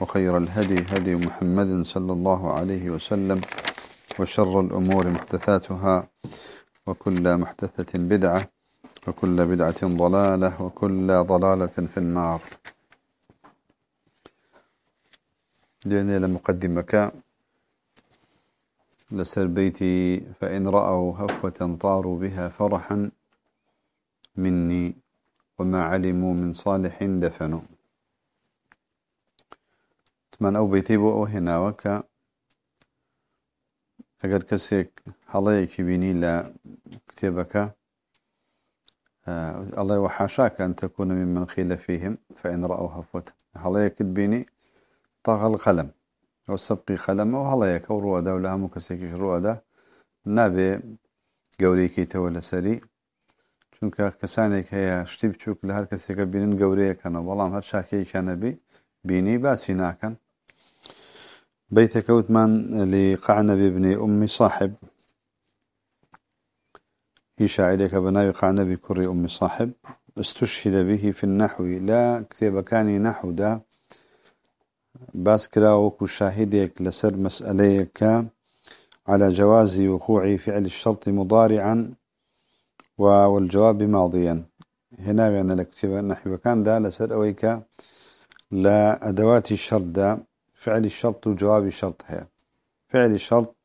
وخير الهدي هدي محمد صلى الله عليه وسلم وشر الأمور محدثاتها وكل محدثة بدعة وكل بدعة ضلالة وكل ضلالة في النار. لأن لمقدمك لسر بيتي فإن رأوا هفوة طاروا بها فرحا مني وما علموا من صالح دفنوا. أو بيتي بو أو هنا وكا أجر كسيك هلايك بيني لا كتابك آه الله وحاشاك أن تكون ممن خيل فيهم فإن رأوا هفوة هلايك بيني طغى القلم أو سبقي قلم أو هلايك أو رؤدا ولا هم كسيك رؤدا نابي قوريكي تولى سري چونکە کەسانێک هەیە شتی بچووک لە هەر کەسێکە بینن گەورەیەکەنە بەڵام هەر شاکەیەکیانەبی بینی باسی ناکەن. بەیتەکەتمان لە قعنب بن أم صاحب. هی شاعیرێک بە ناوی قعنبی کوڕی أم صاحب. استشهد به في النحو. لە کتێبەکانی نەحودا. باس کراوە وەکو شاهیدێک لەسەر مەسەلەیەک على جواز وقوع فعل الشرط مضارعا والجواب ماضيا. هنا يعني لكتب نحو كان دا لسر أويك. لا أدوات الشرط دا. فعل الشرط وجواب الشرط هي. فعل الشرط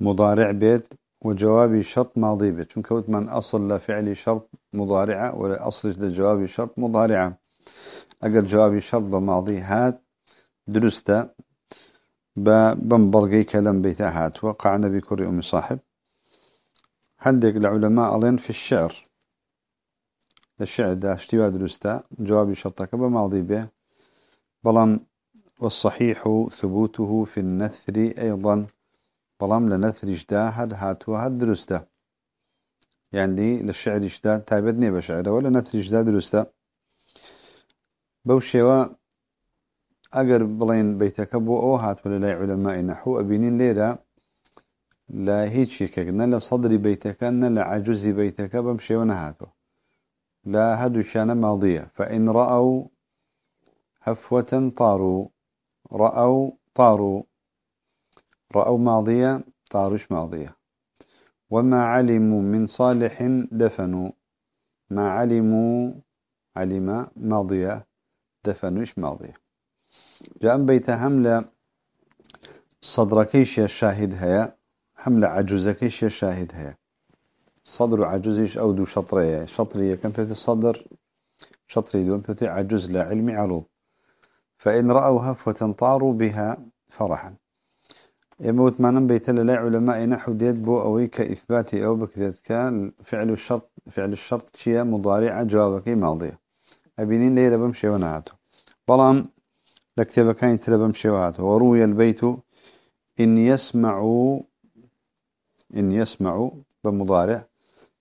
مضارع بيت وجواب الشرط ماضي بيت. شون كوت من أصل لفعل الشرط مضارعة ولا أصل لجواب الشرط مضارعة. أقل جواب الشرط بماضي هات درسته بمبرقي كلام بيتا هات. وقع نبي كري أم صاحب. هندك العلماء ألين في الشعر. الشعر ده اشتباه درسته جواب شرطك بماضي به بلام والصحيح ثبوته في النثر أيضا. بلام لنثر اجتاهد هاتوا هاد درسته. يعني للشعر اجتاه تابدني بشعره ولا نثر اجتاه درسته. بوشيوا أجر بلين بيتك بو أو هات ولا لا علماء نحو أبينين ليرة. لا هيك شيء لا صدري بيتك لا عجز بيتك بمشي ونهاتو لا هدو كان ماضية. فإن رأوا هفوة طاروا رأوا طاروا. رأوا ماضية طارش ماضية. وما علموا من صالح دفنوا. ما علموا علم ماضية دفنوش ماضية. جاء بيت هملة صدركيش الشاهد هيا. حملة عجوزكيش الشاهد هيا. صدر عجوزيش أو دو شطرية. شطرية كم في الصدر شطري دون في عجوز لا علمي عروض. فإن رأوا هفوة طاروا بها فرحا. يموت ما نبيت لا علماء نحو ديد بو أوي كإثبات أو بكريت كان فعل الشرط فعل الشرط شيء مضارع جوابك ماضية. أبينين ليلة بمشي ونهاته بلان لكتب كان تلا بمشي ونهاته وروي البيت إن يسمعوا إن يسمعوا بمضارع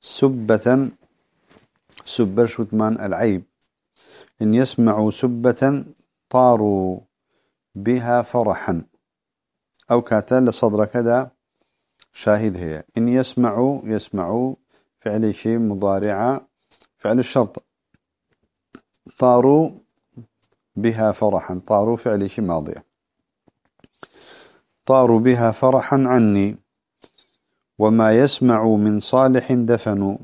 سبة سبر شوتمان العيب. إن يسمعوا سبة طاروا بها فرحا. أو كاتا لصدر كذا شاهد هي. إن يسمعوا يسمعوا فعل شيء مضارع فعل الشرط. طاروا بها فرحا. طاروا فعل شيء ماضية طاروا بها فرحا عني. وما يسمع من صالح دفنوا.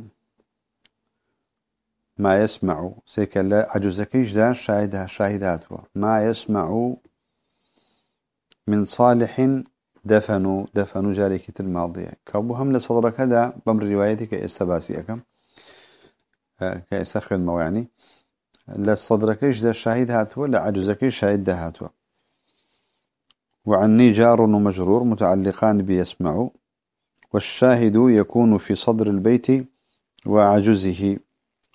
ما يسمع سيكا لا عجزكيش دا شاهدها شاهدات ما يسمع من صالح دفنوا دفنوا جاريكة الماضية كابوهم لصدرك هذا بمر روايتك استباسيك كاستخدم مو يعني لصدركيش دا شاهد هاتوا لا عجزكيش شاهد دا هاتوا وعني جار ومجرور متعلقان بيسمع. والشاهد يكون في صدر البيت وعجزه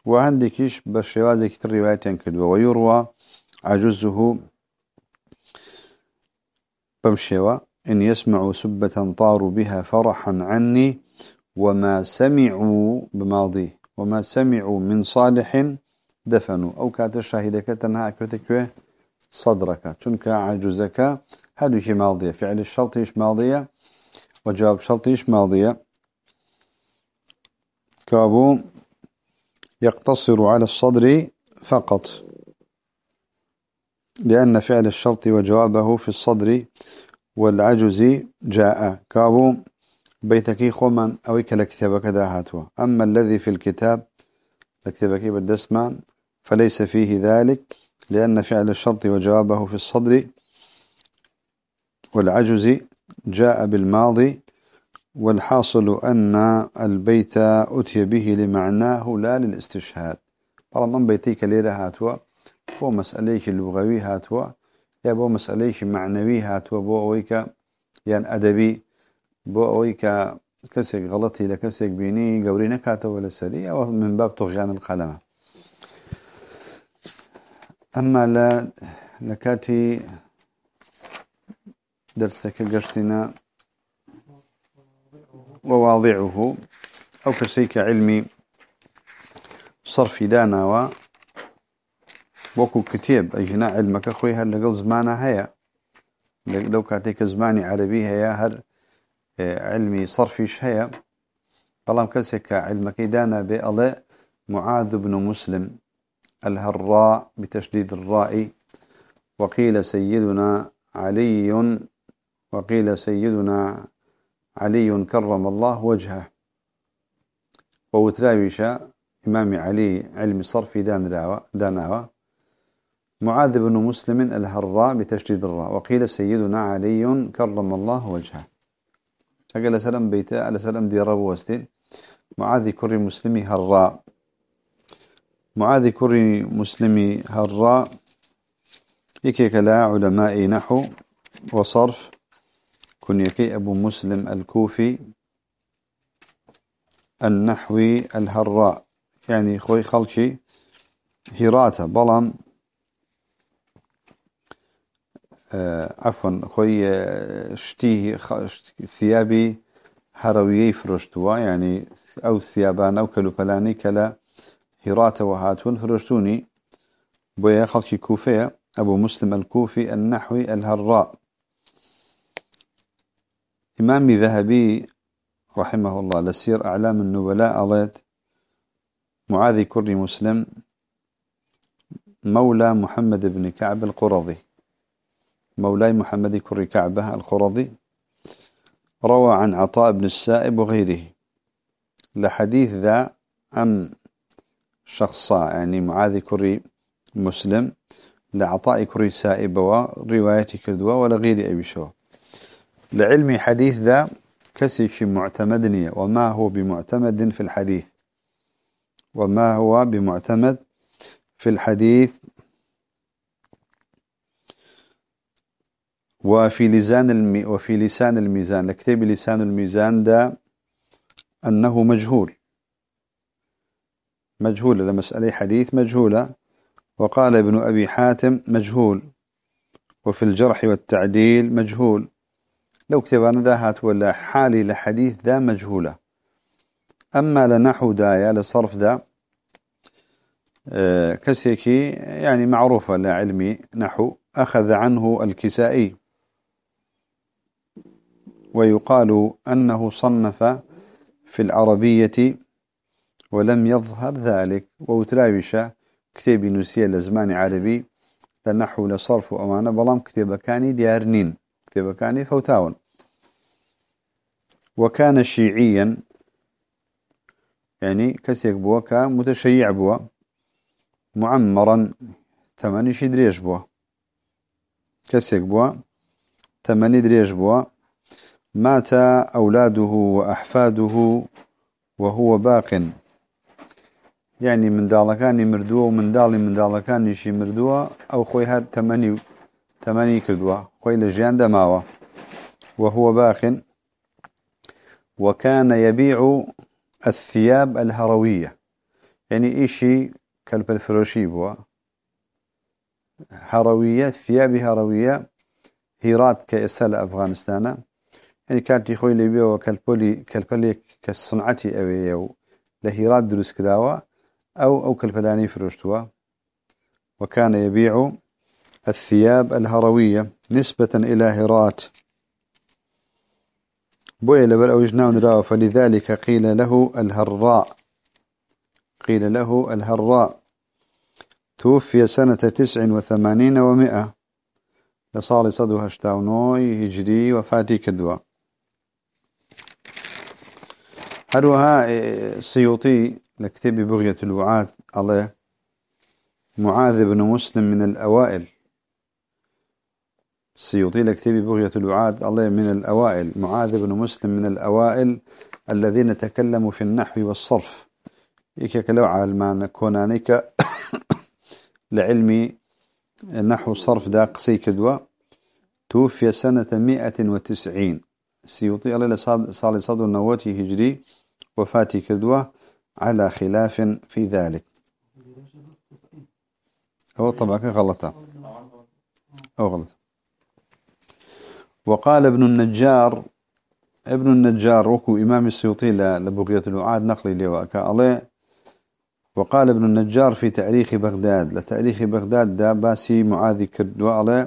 وعندكش بشوازك الرواية كدوة ويروى عجزه بمشيوا إن يسمعوا سبة طاروا بها فرحا عني وما سمعوا بماضي وما سمعوا من صالح دفنوا. أو كات الشاهدك تنها أكوتك صدرك. تنك عجزك. شيء ماضية. فعل الشرط إيش ماضية؟ وجواب شرط إيش ماضية؟ كابو يقتصر على الصدر فقط. لأن فعل الشرط وجوابه في الصدر والعجز جاء. كابو بيتكي خوما أو كالكتاب كذا هاتوا أما الذي في الكتاب لكتابك بالدسمان فليس فيه ذلك لأن فعل الشرط وجوابه في الصدر والعجز جاء بالماضي والحاصل أن البيت أتي به لمعناه لا للاستشهاد. طالما بيتيك ليلة هاتوا هو مسأليك اللغوي هاتوا يا بو مسأليك معنوي هاتوا بو أويك يعني أدبي بو أويك كسك غلطي لكسك بيني قوري نكاتة ولا سري أو من باب طغيان القلمة أما لا لكاتي درسك قشتنا وواضعه أو كسيك علمي صرف دانا و وكو كتيب. أجناء علمك أخوي هل لقل زمانا هيا. لو كاتيك زماني عربي هيا هر آه، علمي صرفيش هيا. طالما كسك علمك دانا بألاء معاذ بن مسلم الهراء بتشديد الراء. وقيل سيدنا علي وقيل سيدنا علي كرم الله وجهه. ووتراويشا إمام علي علم صرف داناوة. معاذ بن مسلم الهراء بتشديد الراء. وقيل سيدنا علي كرم الله وجهه. أقل سلام بيته على سلام دي وستين. معاذ كري مسلمي هراء. معاذ كري مسلمي هراء. يكيك لا علماء نحو. وصرف كنيكي أبو مسلم الكوفي النحوي الهراء. يعني خوي خلشي هراته بلام. آه عفوا خوي آه، شتيه ثيابي هرويي فرشتوا يعني أو ثيابان أو كلو بلاني كلا هراته وهاتون فرشتوني بويا خلشي كوفية أبو مسلم الكوفي النحوي الهراء. إمام ذهبي رحمه الله لسير أعلام النبلاء أليت معاذ كري مسلم مولى محمد بن كعب القرظي. مولاي محمد كري كعبة القرظي روى عن عطاء بن السائب وغيره. لحديث ذا أم شخصا يعني معاذ كري مسلم لعطاء كري سائب ورواية كردوة ولا غير أبي شو لعلم حديث ذا كسيش معتمدني وما هو بمعتمد في الحديث؟ وما هو بمعتمد في الحديث؟ وفي لسان المي وفي لسان الميزان لكتاب لسان الميزان ده أنه مجهول. مجهول لمسألة حديث مجهولة. وقال ابن أبي حاتم مجهول. وفي الجرح والتعديل مجهول. لو كتبنا ذا ولا حالي لحديث ذا مجهولة. أما لنحو دايا لصرف ذا آه، كسيكي يعني معروفة لعلمي نحو أخذ عنه الكسائي. ويقال أنه صنف في العربية ولم يظهر ذلك. وتراوش كتابي نسية لزمان عربي لنحو لصرف أمانة بلام كتاب كاني ديارنين. كتاب كاني فوتاون. وكان شيعيا يعني كسيك بوا كمتشيع بوا معمرا ثماني شدريش بوا. كسيك بوا ثماني دريش بوا. مات أولاده وأحفاده وهو باق. يعني من دالكاني مردوه ومن دالي من دالكاني شي مردوه أو خوي هاد ثماني ثماني كدوه خوي لجيان دماوة. وهو باق وكان يبيع الثياب الهروية. يعني إشي كلب الفروشي بوا. هروية ثياب هروية. هيرات كإسال أفغانستان يعني كانت خوي ليبيا وكالبولي كالبولي كالصنعتي أوي لهيرات دروس كداوة. أو أو كالبلاني فرشتوا وكان يبيع الثياب الهروية. نسبة إلى هرات. بوي لبر أوجنا ونراه فلذلك قيل له الهراء. قيل له الهراء. توفي سنة تسع وثمانين ومئة لصالي صدو هشتاونوي هجري وفاتي كدوا هروها إيه، سيوطي لكتب بغية الوعاد الله معاذ بن مسلم من الأوائل. السيوطي لكتب بغية الوعاد الله من الأوائل. معاذ بن مسلم من الأوائل الذين تكلموا في النحو والصرف. إيكا كلو عالمان كونانيك لعلمي نحو الصرف دا قصي كدوة توفي سنة مئة وتسعين. السيوطي الله صالي صدو النواتي هجري وفاتي كدوة على خلاف في ذلك. هو طبعا غلطة. أو غلط وقال ابن النجار ابن النجار وكو إمام السيوطي لبقية الوعاد نقلي لواكا الله وقال ابن النجار في تأريخ بغداد لتاريخ بغداد دا باسي معاذ كردوا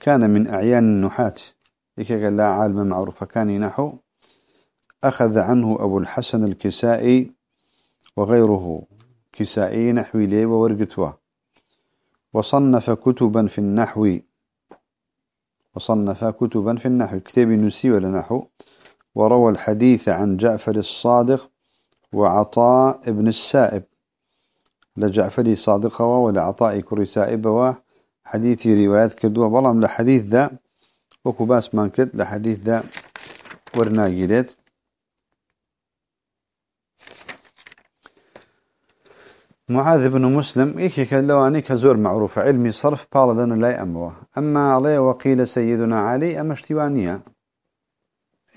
كان من أعيان النحات قال لا عالم معروف كان نحو أخذ عنه أبو الحسن الكسائي وغيره. كسائي نحوي لي وورقتوا. وصنف كتبا في النحو. وصنف كتبا في النحو. كتاب نسي ولا نحو. وروى الحديث عن جعفر الصادق وعطاء ابن السائب. لجعفر صادق ولعطاء كري سائب حديثي روايات كدوا بلام لحديث ذا. وكباس مانكت لحديث ذا. ورناجيلت معاذ بن مسلم إيكي كان كزور معروف علمي صرف بالدن لا أموه أما عليه وقيل سيدنا علي أما اشتوانية.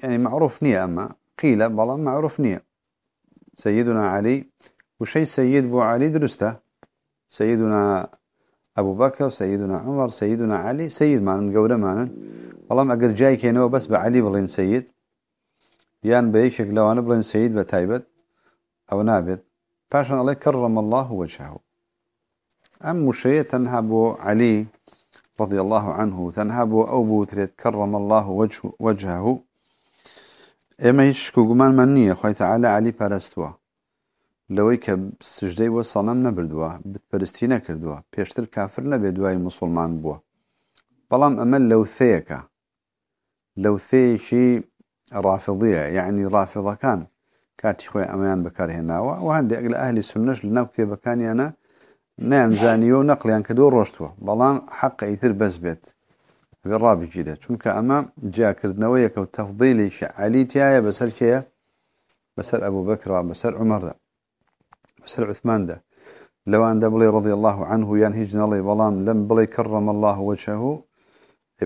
يعني معروف نية أما. قيل بلا معروف نية. سيدنا علي وشي سيد بو علي درسته. سيدنا أبو بكر سيدنا عمر سيدنا علي سيد معنا قولة معنا والله أقر جاي كينو بس بعلي بلين سيد. يان بيك شكل أنا بلين سيد بتايبت. أو نابت. باشان الله كرم الله وجهه. أم شيء تنهب علي رضي الله عنه تنهب أو بوتريت كرم الله وجه وجهه. إما يشكو قمان منية خوي تعالى علي بارستوا لەوەی کە سژدەی وە سەڵام نەبردووە بتپەرستی نەکردووە پێشتر کافر نەبێ دوای مسلمان بووە. بەڵام ئەمە لەوثەیەکە لەوثەیەکی ڕافضیە یعنی ڕافضەکان کاتی خۆی ئەمەیان بەکارهێناوە و هەندێک لە ئەهلی سنەش لە ناو کتێبەکانیانە نیانزانیوە و نەقلیان کردو ڕۆشتووە بەڵام حەق ئیتر بەس بێت ڕابگیرە چونکە ئەمە جیاکردنەوە یەکە و تەفضیلی شعالی تایە بەسەر کێە بەسەر ئەبوو بەکرا بەسەر عمەردا بەسەر عثمان دا لو أن دبلي رضي الله عنه يان هيجنا الله بلام لم بلي كرم الله وجهه.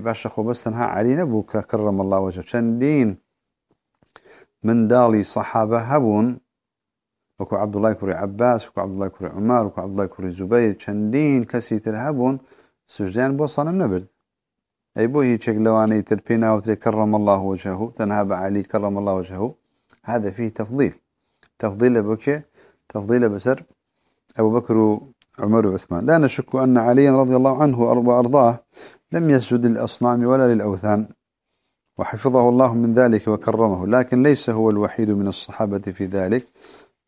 باشا خو بس تنها علي نبوك كرم الله وجهه. شندين من دالي صحابة هبون وكو عبد الله كوري عباس وكو عبد الله كوري عمر وكو عبد الله كوري زبير شندين كسي ترهبون سجدان بو صنم نبرد أي بو هي شك لواني تربينا وتري كرم الله وجهه تنهاب علي كرم الله وجهه هذا فيه تفضيل. تفضيل بك تفضيل بسر أبو بكر وعمر وعثمان لا نشك أن علي رضي الله عنه وأرضاه لم يسجد للأصنام ولا للأوثان. وحفظه الله من ذلك وكرمه. لكن ليس هو الوحيد من الصحابة في ذلك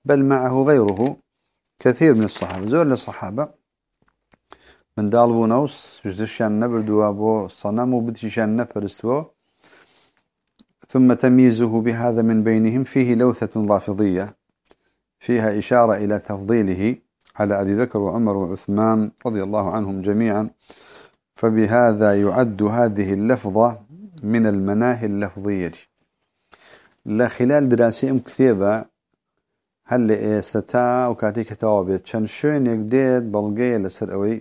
بل معه غيره كثير من الصحابة. زول الصحابة من دالبو نوس جزشان نبردوا بو صنم وبدشان نفرستوا ثم تمييزه بهذا من بينهم فيه لوثة رافضية فيها إشارة إلى تفضيله على أبي بكر وعمر وعثمان رضي الله عنهم جميعا. فبهذا يعد هذه اللفظة من المناهي اللفظية لا خلال دراسي كثيبة هل استتا وكاتيك توابيت شن شوين يقديد بلغية لسر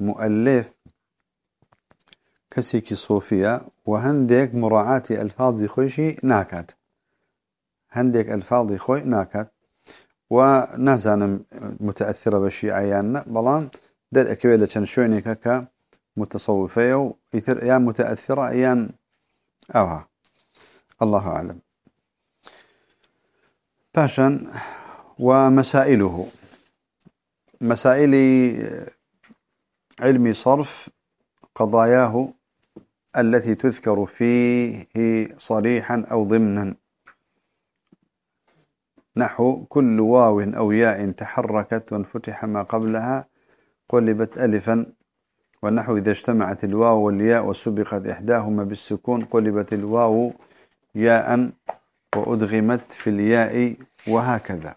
مؤلف كسيكي صوفية وهنديك مراعاة ألفاظ خوشي ناكات هنديك ألفاظ خوي ناكات ونازانم متأثرة بشيعيان بلان در أكوية لشن شوينيك كمتصوفية يثر يا متأثرة أيان أوها. الله أعلم. باشا ومسائله. مسائل علم صرف قضاياه التي تذكر فيه صريحا أو ضمنا. نحو كل واو أو ياء تحركت وانفتح ما قبلها قلبت ألفا. ونحو إذا اجتمعت الواو والياء وسبقت إحداهما بالسكون قلبت الواو ياء وأدغمت في الياء وهكذا.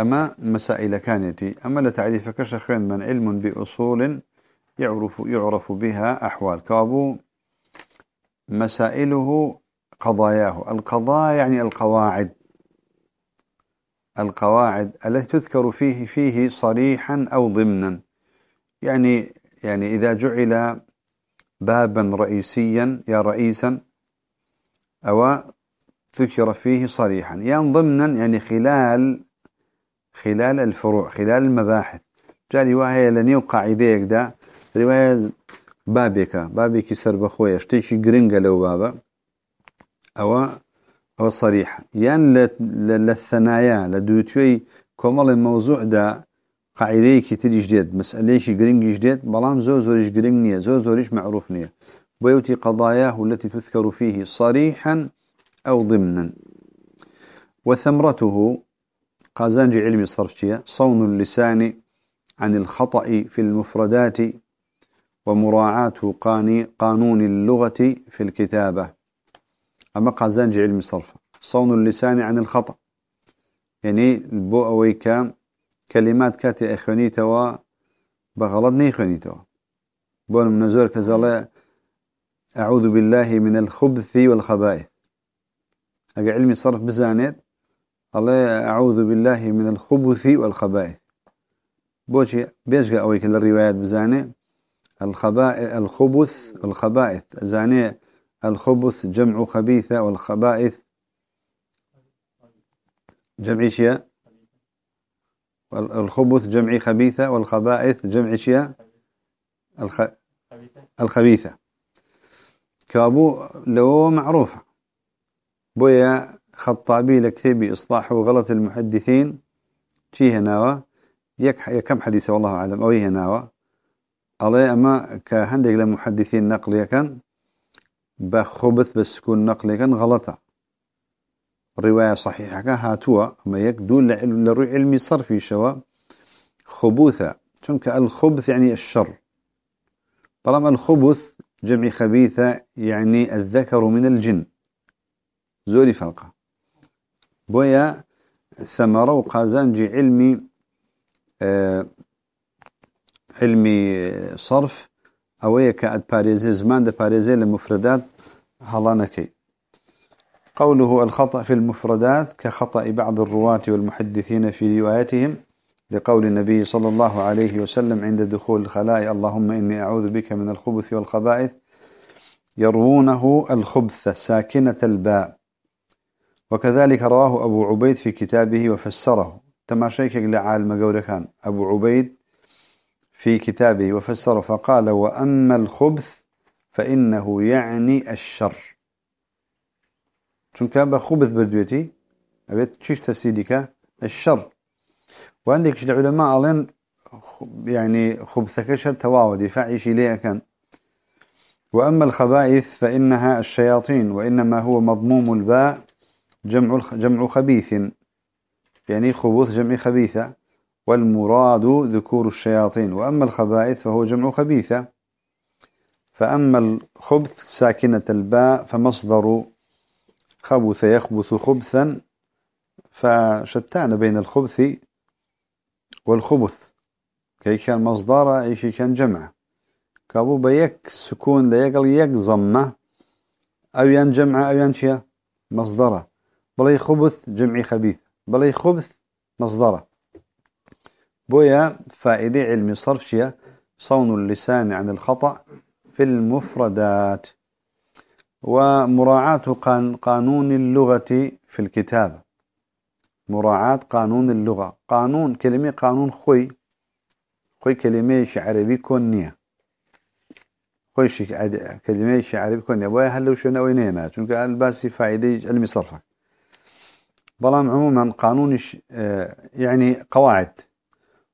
أما مسائل كانتي أما لتعريف كشخين من علم بأصول يعرف, يعرف بها أحوال. كابو مسائله قضاياه. القضاء يعني القواعد. القواعد التي تذكر فيه فيه صريحا أو ضمنا. يعني يعني إذا جعل بابا رئيسيا يا رئيسا أو ذكر فيه صريحا. يعني ضمنا يعني خلال خلال الفروع خلال المباحث. جاء رواية لنيو قاعدة يكدا رواية بابك بابك سر بخويا شتيشي جرينجا لو بابا. أو أو صريحا يعني للثنايا لدوتوي كمال الموضوع ده قاعدة كتير جديد. مسألة شي جرينج جديد بلان زو زوريش جرينج نية زو زوريش معروف نية. بيوتي قضاياه التي تذكر فيه صريحا أو ضمنا. وثمرته قازانج علم الصرف صون اللسان عن الخطأ في المفردات ومراعاة قانون اللغة في الكتابة. أما قازانج علم الصرف. صون اللسان عن الخطأ. يعني البو أويكا كلمات كاتي إخوانيتوا بغلط نيخوانيتوا بون منزور كذا أعوذ بالله من الخبث والخبائث. أجا علمي صرف بزانيت الله أعوذ بالله من الخبث والخبائث. بوشي بيشقى أوي كل الروايات بزاني الخبائث الخبث والخبائث. زاني الخبث جمع خبيثة والخبائث. جمع شيء الخبث جمع خبيثة والخبائث جمع شيء الخ... الخبيثة كابو لو معروفة. بويا خطابي لكتابي إصلاح وغلط المحدثين. شي هناوا يك كم حديث والله أعلم. أو هناوا الله أما كهندق لمحدثين نقل كان بخبث بس كون نقل كان غلطة رواية صحيحة هاتوا أما يك دول لروي علمي صرفي شوا خبوثة چونك الخبث يعني الشر. طالما الخبث جمع خبيثة يعني الذكر من الجن. زوري فرقه بويا ثمرة وقازانجي علمي آه علمي صرف أويا كأد باريزي زمان ده باريزي لمفردات هلانكي قوله الخطأ في المفردات كخطأ بعض الرواة والمحدثين في روايتهم لقول النبي صلى الله عليه وسلم عند دخول الخلاء اللهم إني أعوذ بك من الخبث والخبائث. يروونه الخبث ساكنة الباء. وكذلك رواه أبو عبيد في كتابه وفسره. تماشيك لعالم قول كان أبو عبيد في كتابه وفسره فقال وأما الخبث فإنه يعني الشر. چونك بخبث بردويتي. أبيت تشيش تفسيرك الشر. وعندك العلماء ألين يعني خبثك شر تواودي فعيش إليه كان؟ وأما الخبائث فإنها الشياطين وإنما هو مضموم الباء جمع جمع خبيث. يعني خبوث جمع خبيثة. والمراد ذكور الشياطين. وأما الخبائث فهو جمع خبيثة. فأما الخبث ساكنة الباء فمصدر خبث يخبث خبثا. فشتان بين الخبث والخبث. كي كان مصدر أي شيء كان جمع. كابو بيك سكون ليقل يك ضمة. أو ينجمع أو ينشي مصدره بلي خبث جمعي خبيث. بلي خبث مصدره بويا فائدة علم صرف شيء صون اللسان عن الخطأ في المفردات. ومراعاة قانون اللغة في الكتاب. مراعاة قانون اللغة. قانون كلمة قانون خوي. خوي كلمة عربي كونية. خوي كلمة عربي كونية. بويا هلو شنو وينينا چونك الباسي فائدة علمي صرفة. بلام عموما قانون آه، يعني قواعد.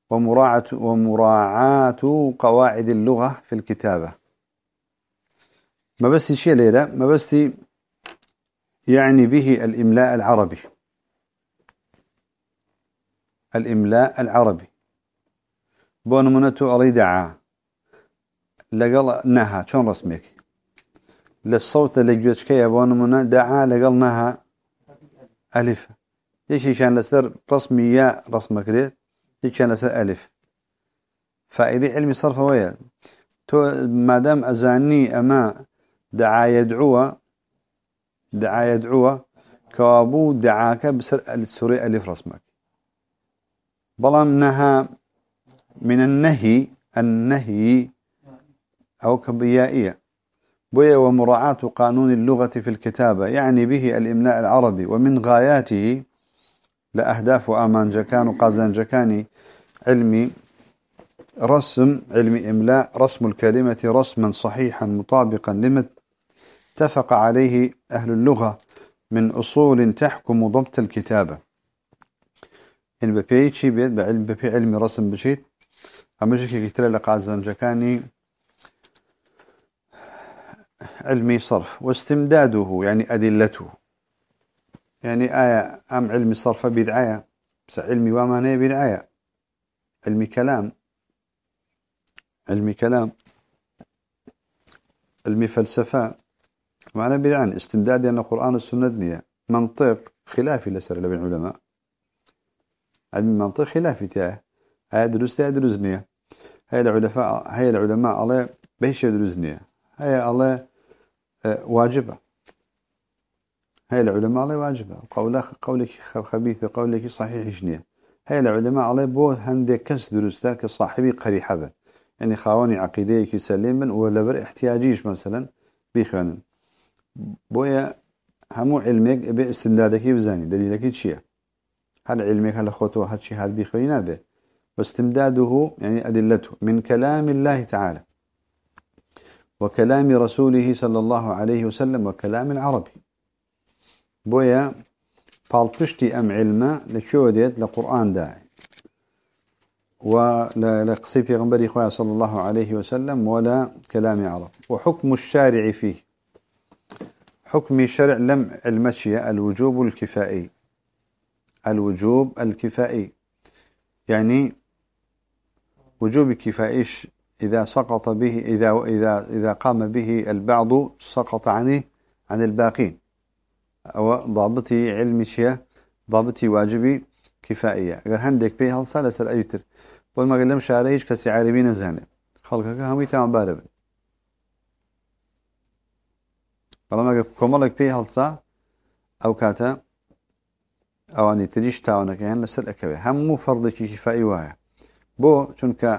ومراعاة ومراعاة قواعد اللغة في الكتابة. ما بس شيء ليلة ما بس يعني به الإملاء العربي. الإملاء العربي. بون منتو أري دعا لقل نها شون رسمك؟ للصوت اللي جوتشك يا بون من دعا لقل نها. ألف. ليش كان لسر رسمي يا رسم كريت ليش كان لسر ألف. فائدة علمي صرف ويا. تو ما دام أزاني أما دعا يدعو دعا يدعو كوابو دعاك بسر السوري ألف رسمك. بلام نهى من النهي النهي أو كبيائية. بويا ومراعاة قانون اللغة في الكتابة يعني به الإملاء العربي ومن غاياته لأهداف وآمان جكان وقازان جكاني علمي رسم علمي إملاء رسم الكلمة رسما صحيحا مطابقا لما اتفق عليه أهل اللغة من أصول تحكم ضبط الكتابة. إن ببي شي بيت بعلم ببي علم رسم بشيت. أما جيك كتير لقازن جكاني علمي صرف واستمداده يعني أدلته. يعني آية أم علمي صرف بدعاية بس علمي وما بدعاية علمي كلام. علمي كلام. علمي فلسفة. معنى بدعان استمداد أن القرآن والسنة دنيا. منطق خلافي لسر لبن علماء علم المنطق خلافي تاعه هاي دروس تاع دروس نية هاي العلماء هاي العلماء الله بيش دروس نية هاي الله آه، واجبة. هاي العلماء الله واجبة قولك قولك خبيث قولك صحيح شنية هاي العلماء الله بو هندي كس دروس تاع كصاحبي قريحة يعني خاوني عقيدة سليما ولا بر احتياجيش مثلا بيخوانن. بويا همو علمك ابي استمدادك بزاني. دليلك شيء هل علمك هل خطوة هل شيء هذا بيخوينا به واستمداده يعني أدلته من كلام الله تعالى. وكلام رسوله صلى الله عليه وسلم وكلام العربي. بويا بالبشتي أم علما لشوديت لقرآن داعي. ولا لقصي في غنبري صلى الله عليه وسلم ولا كلام عرب وحكم الشارع فيه. حكم شرع لم المشي الوجوب الكفائي. الوجوب الكفائي. يعني وجوب كفائيش إذا سقط به إذا إذا إذا قام به البعض سقط عنه عن الباقين. أو ضابطي علم شيء ضابطي واجبي كفائية. أجر هندك به هل سأل سر أيتر وما قال لهم شعريش كسي عربي نزانه خلقك هم يتعامل باربن بەڵام ئەگە کۆمەڵێک پێی هەڵسا ئەو کاتە ئەوانی تریش تاوانەکەیان لەسەر ئەەکەوێ هەموو فەردێکی کیفایی وایە بۆ چونکە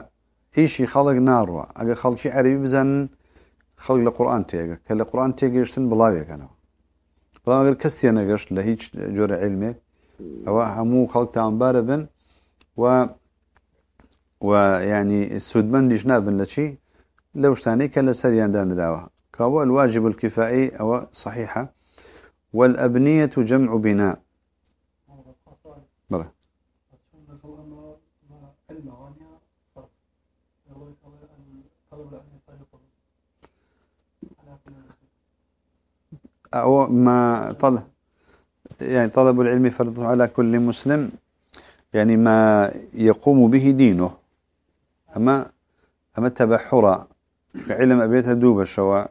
ئیشی خەڵک ناڕوە ئەگە خەڵکی عەربی بزانن خەڵک لە قورآان تێگە کە لە قورآان تێگەشتن بڵاوێکەنەوە بەڵام ئەگەر کەستیە نەگەشت لە هیچ جۆرە علمێک ئەوە هەموو خەڵک تاوانبارە بن و و ینی سوودمەندیش نابن لە چی؟ لەو شتانەی کە لە سەریاندانراوە. فهو الواجب الكفائي أو صحيحة والأبنية جمع بناء. أو ما طلب يعني طلب العلم فرض على كل مسلم يعني ما يقوم به دينه. أما أما التبحر علم أبيتها دوب الشواء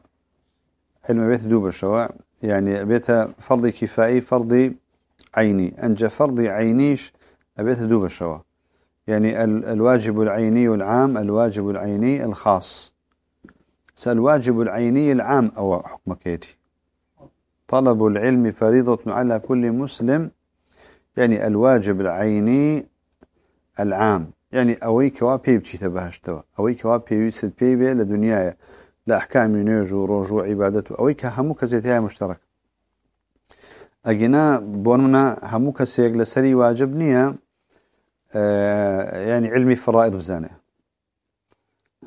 علم بيت دوب الشواء يعني بيت فرض كفائي فرض عيني. أنجى فرض عينيش بيت دوب الشواء. يعني الواجب العيني العام الواجب العيني الخاص. الواجب العيني العام أو حكمكيتي طلب العلم فريضة على كل مسلم يعني الواجب العيني العام. يعني أوي كوابي بشي تبهشتوا أوي كوابي يسد بيبي لدنيايا. لأحكام نيج وروج وعبادته أو كهمو كزيتها مشترك. أجنا بوننا هموك سيق لسري واجبنية يعني علمي فرائض بزانه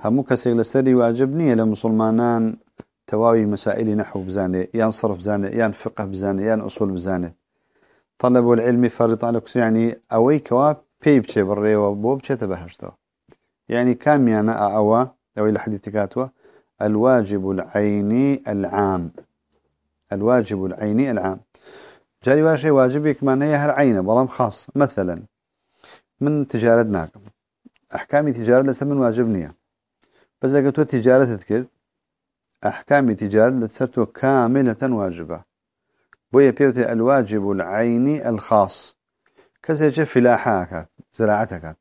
هموك سيق لسري واجبنية لمسلمانان تواوي مسائل نحو بزانه يان صرف بزانه يان فقه بزانه يان أصول بزانه طلب العلم فرط على يعني أوي كوا بيبتشي بري وبوبتشي تبهشتو. يعني كام يانا أوا أو إلى حديث كاتوا. الواجب العيني العام. الواجب العيني العام. جاري واشي واجبك ما هي العين بلام خاص. مثلا من تجارة ناكم أحكام تجارة لسه من واجبنية بس قلت تجارة تذكر أحكام تجارة لسرتو كاملة واجبة. بويا بيوتي الواجب العيني الخاص. كسيجي فلاحة زراعتك.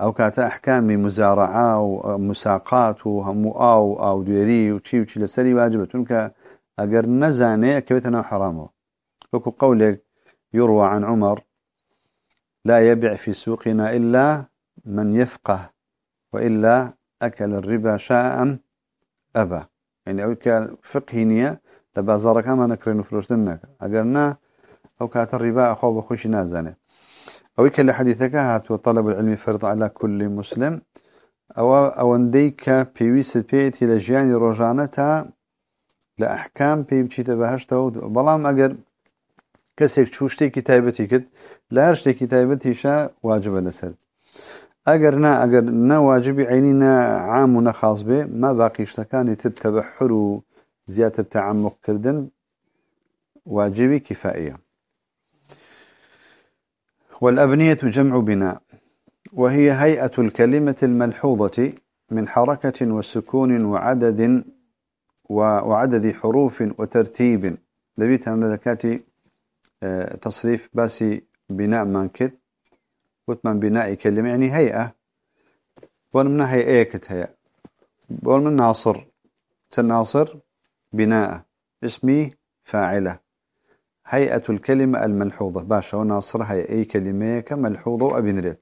أو كاتا أحكام مزارعة ومساقات وهم أو أو ديري وشي وشي لسري واجبة. تنك أجر نزاني كبتنا حرامه وكو قولك يروى عن عمر لا يبيع في سوقنا إلا من يفقه وإلا أكل الربا شاء أبا. يعني أو كفقهينية لبازارك ما نكرين فلوس دنك أجرنا أو كات الربا أخو بخوش نازنه أو كل حديثك هات وطلب العلم فرض على كل مسلم. أو أو أنديك بيويس بيت إلى جيان روجانتها لأحكام بي بچيت بهشتو بلام أجر كسيك شوشتي كتابتي كد لا هرشتي كتابتي شا واجب لسر أجر نا أجر نا واجبي عينينا عام خاص به ما باقي اشتكاني تتبحر زيادة تعمق كردن واجبي كفائية والأبنية جمع بناء وهي هيئة الكلمة الملحوظة من حركة وسكون وعدد وعدد حروف وترتيب لبيت أن ذكاتي آه، تصريف باسي بناء مانكت وثمان بناء كلمة يعني هيئة. من هيئة كت هيئة؟ من ناصر. سناصر بناء اسمي فاعلة. هيئة الكلمة الملحوظة. باشا وناصر هي أي كلمة كملحوظة وأبنريد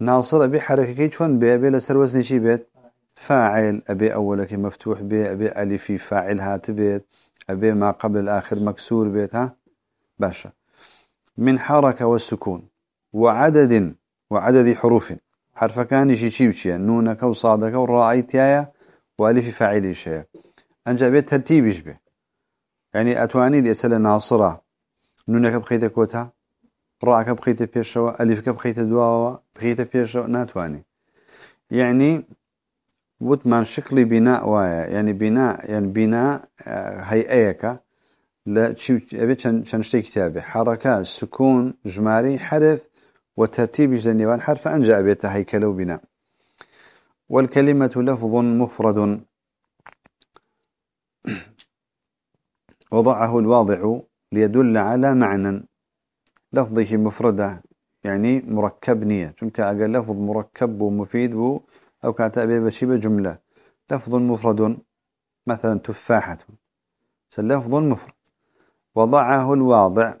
ناصر أبي حركة شون بي أبي لسر وزني شي بيت. فاعل أبي أولك مفتوح بي أبي ألفي فاعل هات بيت. أبي ما قبل الآخر مكسور بيت ها؟ باشا. من حركة والسكون. وعدد وعدد حروف. حرف كان شي شي بشي نونك وصادك ورأيت يايا وألف فاعل شيء. أنجا بيت ترتيب يشبه يعني أتواني دي أسأل ناصرة. نونك بخيت كوتا رأك بخيت بيشوا ألفك بخيت دواوا بخيت بيشوا ناتواني. يعني وتمان شكل بناء وايا. يعني بناء يعني بناء آه، هيئيك. لا شو أبي كان كتابي. حركة سكون جماري حرف وترتيب جنيوان حرف أنجا أبيت هيكل وبناء والكلمة لفظ مفرد. وضعه الواضع ليدل على معنى. لفظه مفردة يعني مركب نية. أقل لفظ مركب ومفيد بو أو كاتب بشيبة جملة لفظ مفرد مثلا تفاحة. لفظ مفرد. وضعه الواضع.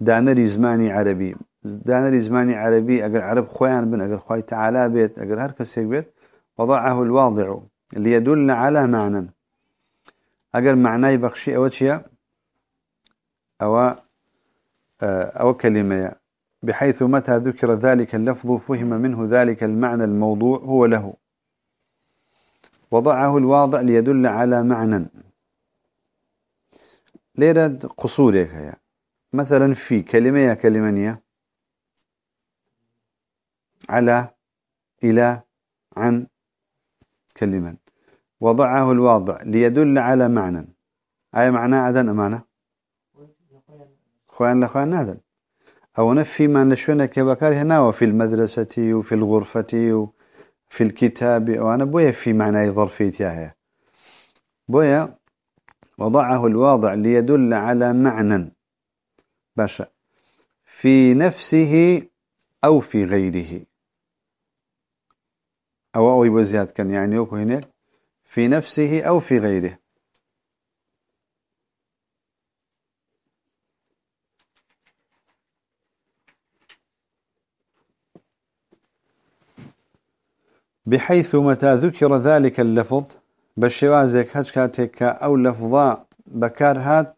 دانا لزماني عربي. دانا لزماني عربي أقل عرب خوان بن أقل خوي تعالى بيت أقل هركس بيت وضعه الواضع ليدل على معنى. اگر معنای بخشي چيا أو آه، أو كلمه بحيث متى ذكر ذلك اللفظ فهم منه ذلك المعنى الموضوع هو له. وضعه الواضع ليدل على معنى. ليرد قصورك مثلا في كلمة يا كلمة على إلى عن كلمة. وضعه الواضع ليدل على معنى. أي معنى أذن أمانة؟ خوان لخوان هذا أو نفي ما نشونا كبكار هنا وفي المدرسة وفي الغرفة وفي الكتاب. وأنا بويا في معنى ظرفيتها بويا وضعه الواضع ليدل على معنى. باشا. في نفسه أو في غيره. أو أو يبزياد كان يعني يوكو هناك في نفسه أو في غيره. بحيث متى ذكر ذلك اللفظ بە شێوازێک هەر کاتێک ئەو لفظا بەکار هات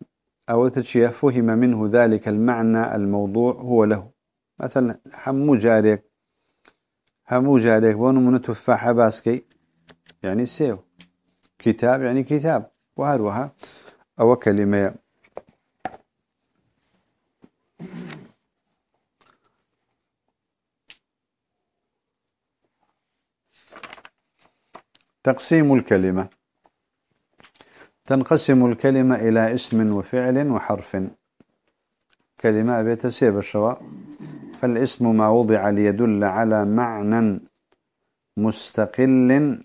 ئەوە چی فهم منه ذلك المعنى الموضوع هو له. مثلا هەموو جارێک هەموو جارێک من تفاحة باس کەی يعني سێو كتاب يعني كتاب وهەروەها ئەو كلمة تقسيم الكلمة. تنقسم الكلمة إلى اسم وفعل وحرف. كلمة بيتسيب الشواء فالاسم ما وضع ليدل على معنى مستقل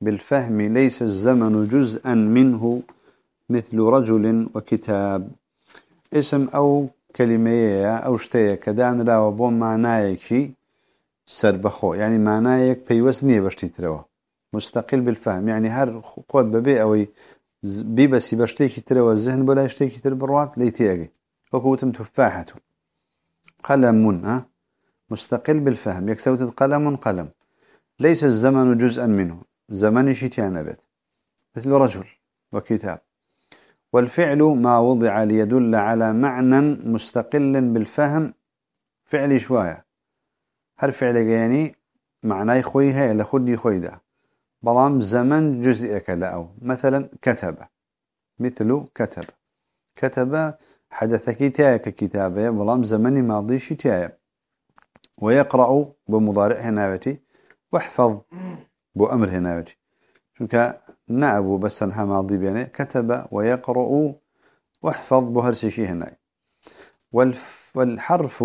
بالفهم ليس الزمن جزءا منه مثل رجل وكتاب. اسم أو كلمة أو شتية كدان لا وبون معنايك سربخو يعني معنايك بيوسني بشتي تروا مستقل بالفهم. يعني هر قود ببي أوي بيبسي بشتيك تروا الذهن بلا يشتيك تر بروات ليتياجي وكوتم تفاحته قلم ها؟ مستقل بالفهم. يكسوت قلم قلم. ليس الزمن جزءا منه. زمن شتيان بيت مثل رجل وكتاب. والفعل ما وضع ليدل على معنى مستقل بالفهم. فعل شوية. هل فعل يعني معناه خوي هي لخدي خوي ده بلام زمن جزء كلا أو. مثلا كتب. مثل كتب. كتب حدث كتاب ككتابة بلام زمن ماضي شتاية ويقرأ بمضارع هناوتي واحفظ بأمر هناوتي. شنك نعبو بس انها ماضي بينه كتب ويقرأ واحفظ بەهەر سێ هنا والحرف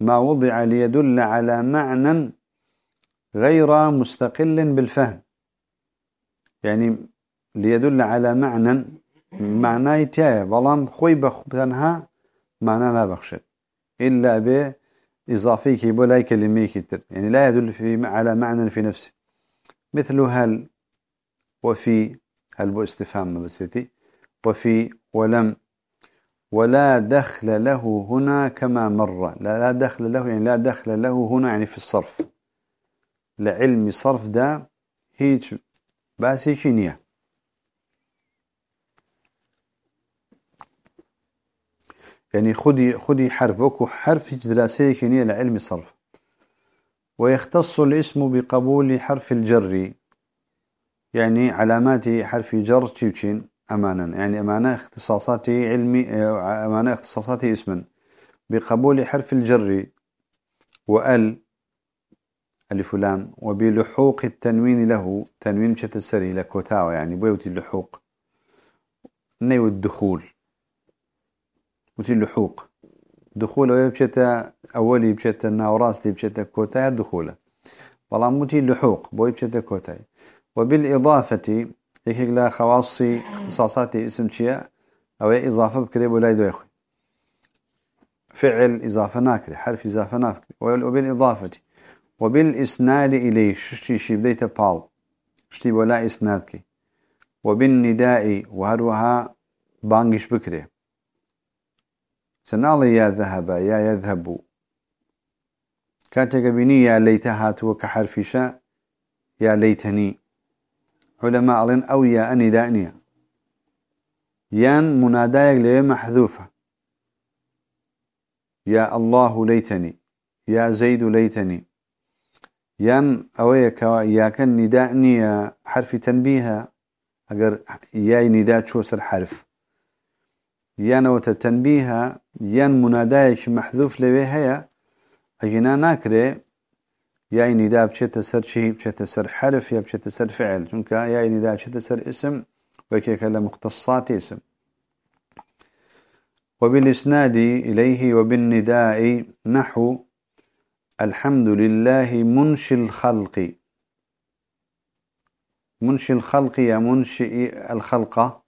ما وضع ليدل على معنى غير مستقل بالفهم. يعني ليدل على معنى معنى تاي بەڵام خۆی بەخۆی بەتەنها معنى نابەخشێت إلا ب إضافي کەی بۆلای كلمة کی تر يعني لا يدل في على معنى في نفسه مثل هل وفي هل بو استفهام بسيتي وفي ولم ولا دخل له هنا كما مر. لا, لا دخل له يعني لا دخل له هنا يعني في الصرف. لعلم صرف ده هيج باسي شنية يعني خدي خدي حرف. وكو حرف دراسية شنية لعلم صرف ويختص الاسم بقبول حرف الجر يعني علامات حرف جر چین ئەمانە. يعني ئەمانە اختصاصات علمي ئەمانە اختصاصات اسما. بقبول حرف الجر وأل ألف لام وبلحوق التنوين له تنوين مشت السري لە کۆتاوە يعني بۆیە وتی اللحوق. نیوت الدخول. وتی اللحوق. دخول ويبشت أولي بشت الناوراستي بشت كوتاي دخوله والله موتي اللحوق بوي بشت كوتاي. وبالإضافة يكيك لا خواصي اختصاصاتي اسم شيء أو إضافة بكريب ولا يدو يخوي فعل إضافة ناكري حرف إضافة ناكري. وبالإضافة وبالإسناد إليه شتي شي بديت بال. شتي ولا إسنادك وبالنداء وهروها بانجش بكري. سنالي يا ذهب يا يذهب. كاتك بني يا ليتها وكحرف شاء يا ليتني. علماء ألين أو يا أني دانية. يان منادايك ليه محذوفة. يا الله ليتني يا زيد ليتني. يان أويك يا كان نداء حرف تنبيه أجر يا نداء شو سر حرف. يان وتتنبيه يان منادايك محذوف ليه هي أجنا ناكره يا نداء بشت سر شيء بشت سر حرف يا بشت سر فعل. چونك يا نداء بشت سر اسم وكيك مختصات اسم. وبالإسناد إليه وبالنداء نحو الحمد لله منشي الخلق. منشي الخلق يا منشئ الخلق.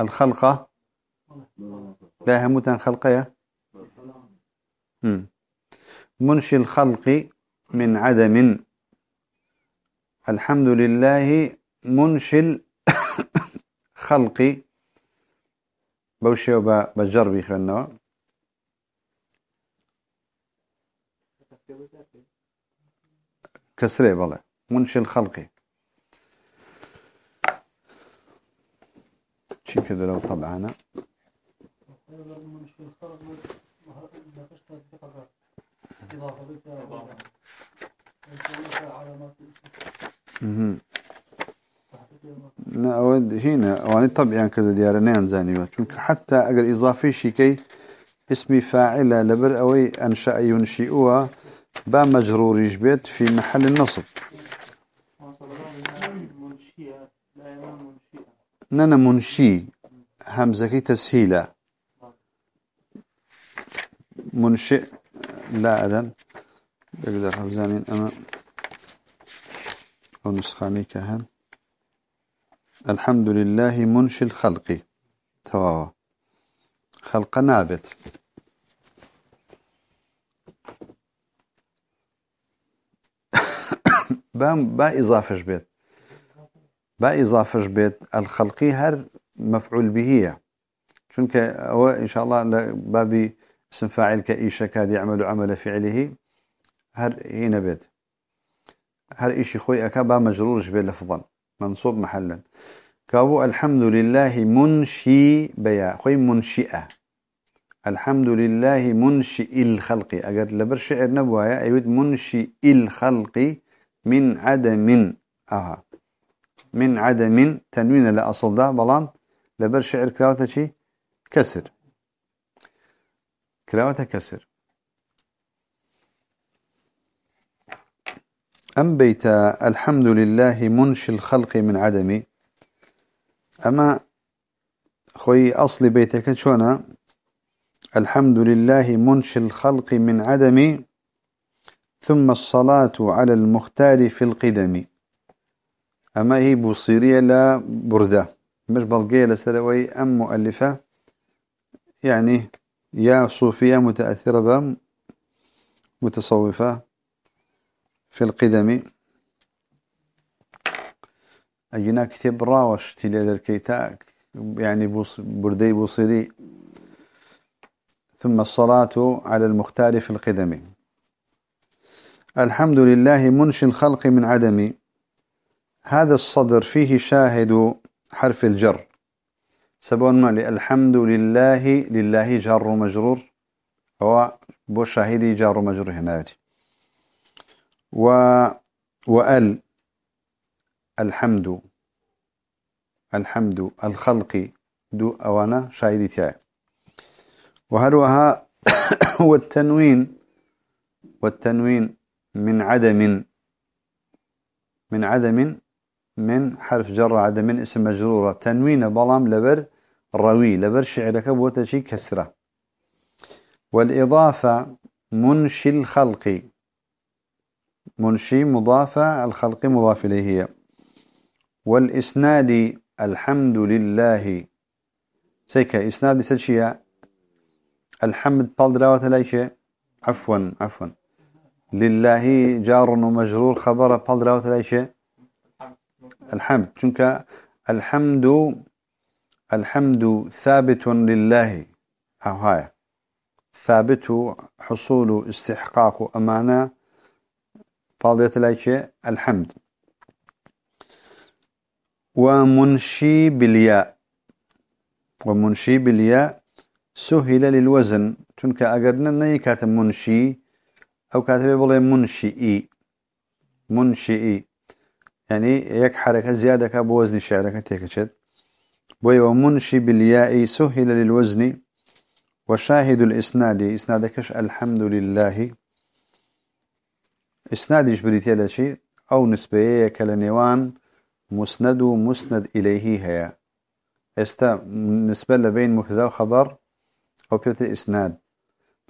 الخلقة. لا هموتان خلقية منشي الخلق من عدم. الحمد لله منشي الخلق. بوشي وبجربي خلنا. كسري بالله منشي الخلق. شي كده لو طبعانا. هنا واني طبعا كذا ديارنا زاني چونك حتى اگر اضافي شي كي اسمي فاعلة لبر أوي أنشأ ينشئوها با مجرور يجبت في محل النصب. نانا منشي همزة تسهيلة. منشئ لا أذن. بقدر حفزانين أما أو نسخاني كهن. الحمد لله منشي الخلق. تواوا خلق نابت. با با إضافة بيت. با إضافة بيت الخلقي هر مفعول به چونك هو إن شاء الله بابي اسم فاعل كإيشا كاد يعمل عمل فعله هر هنا بيت هر إيشي خوي أكابا مجرور جبه لفظا منصوب محلا كابو الحمد لله منشي بيا خوي منشئة الحمد لله منشئ الخلق أقر لبر شعر نبوايا أيود منشئ الخلق من عدم أها من عدم تنوين لأصل ده بلان لبر شعر كراوته شي كسر. كراوته كسر. أم بيت الحمد لله منشي الخلق من عدم أما خوي أصل بيتك شونا؟ الحمد لله منشي الخلق من عدم ثم الصلاة على المختار في القدم أما هي بوصيرية لا بردة. مش بلقية لسلوي أم مؤلفة. يعني يا صوفية متأثرة بها متصوفة في القدم. ئەگینا كتاب راوش تلي الكيتاك يعني بردەی بوصيري. ثم الصلاة على المختار في القدم. الحمد لله منشي الخلق من عدم هذا الصدر فيه شاهد حرف الجر. سبون ما الحمد لله لله جار مجرور. هو بۆ شاهدي جار مجرور هنا و وأل الحمد الحمد الخلق دوو ئەوانە شاهدي تاعي هو التنوين والتنوين من عدم من عدم من حرف جر عدم اسم مجرورة. تنوين بەڵام لەبەر روي. لبر شعرك بوتشي كسرة. والإضافة منشي الخلق. منشي مضافة الخلق مضاف إليه والإسناد الحمد لله. سيكا إسناد سلشيا الحمد بالدراوة ليش عفوا عفوا. لله جار ومجرور خبر بالدراوة ليش الحمد. چونك الحمد الحمد ثابت لله. أو هاي ثابت حصول استحقاق أمانة. فاضية لك الحمد. ومنشي بالياء ومنشي بالياء سهل للوزن. چونك أقرنا ني كاتب منشي أو كاتب بلي منشئي منشئي يعني يك حركة زيادة كبوزن الشعر كتيكشت ومنشي بالياء سهل للوزن. وشاهد الإسناد. إسنادكش الحمد لله. إسناد جبريتي لشي أو نسبية كالنيوان مسند مسند إليه هي إستا نسبة لبين مبتدا وخبر. أو بيوت إسناد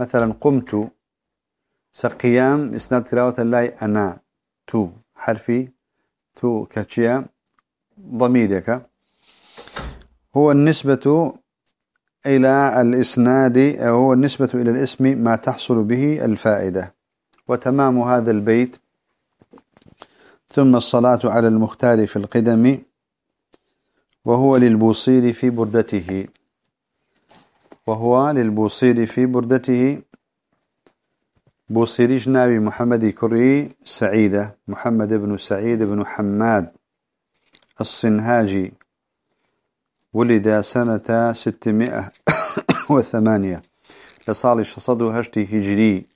مثلا قمت. سقيام. إسناد تلاوة الله أنا. تو. حرفي. تو كاتشيا ضميرك. هو النسبة إلى الإسناد أو هو النسبة إلى الاسم ما تحصل به الفائدة. وتمام هذا البيت. ثم الصلاة على المختار في القدم. وهو للبوصير في بردته. وهو للبوصير في بردته. بوصيري جنابي محمد كري سعيدة محمد بن سعيد بن حماد الصنهاجي ولد سنة ستمائة وثمانية لصالي شصد هشتي هجري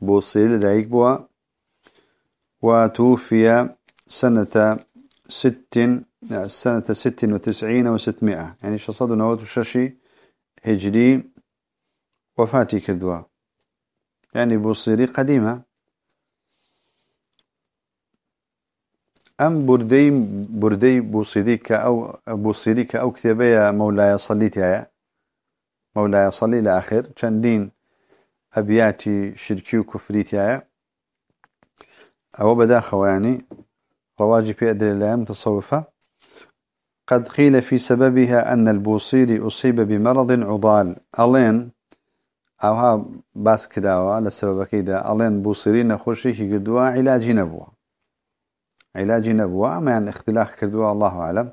بوصيل دايك بوا وتوفي سنة ست سنة ست وتسعين وستمائة يعني شصد نوت الششي هجري وفاتي كدوا يعني بوصيري قديمة. أم بردي بردي بوصيري كأو بوصيري كأو كتابية مولاي صليتي مولاي صلي لآخر دين أبياتي شركي وكفريتي أو بداخل يعني. رواجي في أدري الله متصوفة. قد قيل في سببها أن البوصيري أصيب بمرض عضال. ألين؟ أو ها باس لسبب كده ألين بوصيري نخوشي قدوا علاج نبوة علاج نبوة أما يعني اختلاف كدوا الله أعلم